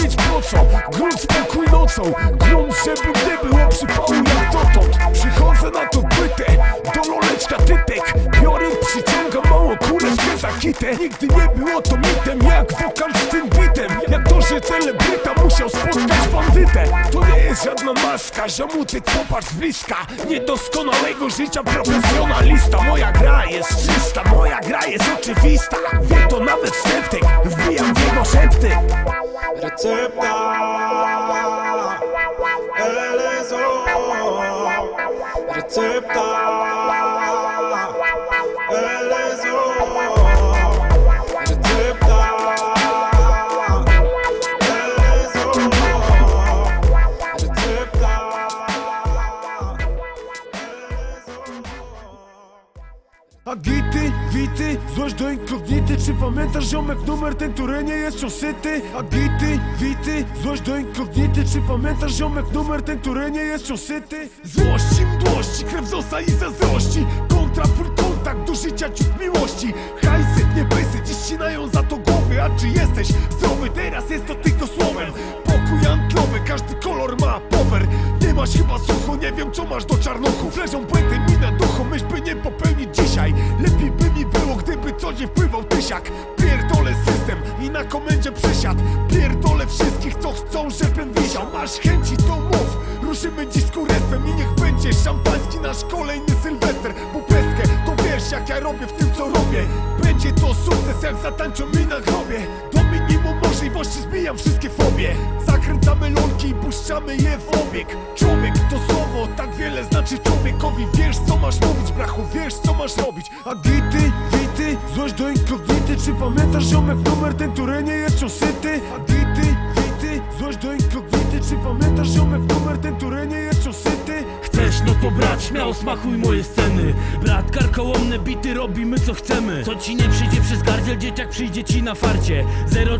Grunt by mieć po co, grunt spokój nocą. Grunt żeby nie było przypału jak dotąd. Przychodzę na to bytę, do loleczka tytek. Biorę, przyciągam małą kuleczkę za kitę. Nigdy nie było to mitem, jak wokal z tym bitem Jak to, że celebryta musiał spotkać bandytę. To nie jest żadna maska, ziomu ty popatrz z bliska. Niedoskonałego życia profesjonalista. Moja gra jest czysta, moja gra jest oczywista. Wie to nawet acepta, él es. Agity, wity, złość do inkognity. Czy pamiętasz ziomek numer ten, który nie jest ciosity? Agity, wity, złość do inkognity. Czy pamiętasz ziomek numer ten, który nie jest ciosity? Złości, mdłości, krew zosa i zazdrości. Kontra, full kontakt do życia ciut miłości. Hajsy, niebysy, dziś ścinają za to głowy A czy jesteś zdrowy? Teraz jest to tylko słowem Pokój antlowy, każdy kolor ma power. Nie masz chyba sucho, nie wiem co masz do czarnuchów Leżą błędy mi na duchu, myśl by nie popełnić tysiak Pierdolę system i na komendzie przesiadł Pierdolę wszystkich, co chcą, żebym wisiał. Masz chęci, to mów, ruszymy dziś z I niech będzie szampański nasz kolejny sylwester. Bupeskę, to wiesz jak ja robię w tym co robię. Będzie to sukces jak zatańczą mi na grobie. Do minimum możliwości zbijam wszystkie fobie. Zakręcamy lolki i puszczamy je w obieg. Człowiek to słowo, tak wiele znaczy człowiekowi. Wiesz co masz mówić, brachu, wiesz co masz robić. A gity, wity, złość do Si po me të shumë me këtu mërtin të rënje jetë që si ti brat, śmiało smakuj moje sceny. Brat, karkołomne bity, robimy co chcemy. Co ci nie przyjdzie przez gardziel, dzieciak przyjdzie ci na farcie.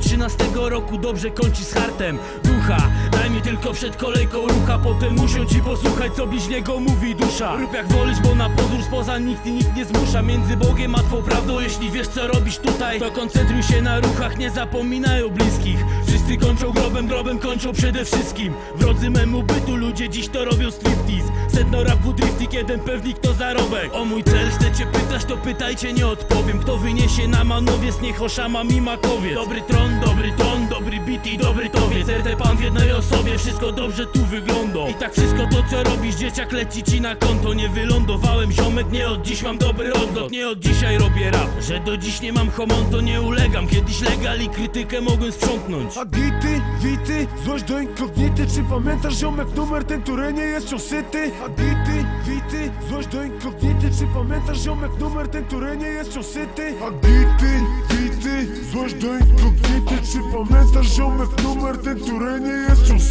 013 roku dobrze kończy z hartem. Ducha, daj mi tylko przed kolejką rucha. Potem muszę ci posłuchać, co bliźniego mówi dusza. Rób jak wolisz, bo na pozór spoza nikt i nikt nie zmusza. Między Bogiem a twą prawdą, jeśli wiesz co robisz tutaj To koncentruj się na ruchach, nie zapominaj o bliskich Wszyscy kończą grobem, grobem kończą przede wszystkim. Wrodzy memu bytu, ludzie dziś to robią striptease. Sedno rapu driftik, jeden pewnik to zarobek. O mój cel chcecie pytać, to pytajcie, nie odpowiem. Kto wyniesie na manowiec, niech oszama mi makowiec Dobry tron, dobry ton, dobry beat i dobry towiec. RT pan w jednej osobie, wszystko dobrze tu wygląda. I tak wszystko co robisz, dzieciak? Leci ci na konto. Nie wylądowałem ziomek, nie od dziś mam dobry ogląd. Nie od dzisiaj robię rap, że do dziś nie mam homonto Nie ulegam, kiedyś legal i krytykę mogłem sprzątnąć. Agity, wity, złość do inkognity. Czy pamiętasz ziomek numer ten, który nie jest wciąż syty? Agity, wity, złość do inkognity. Czy pamiętasz ziomek numer ten, który nie jest wciąż? Agity, wity, złość do inkognity. Czy pamiętasz ziomek numer ten, który nie jest wciąż?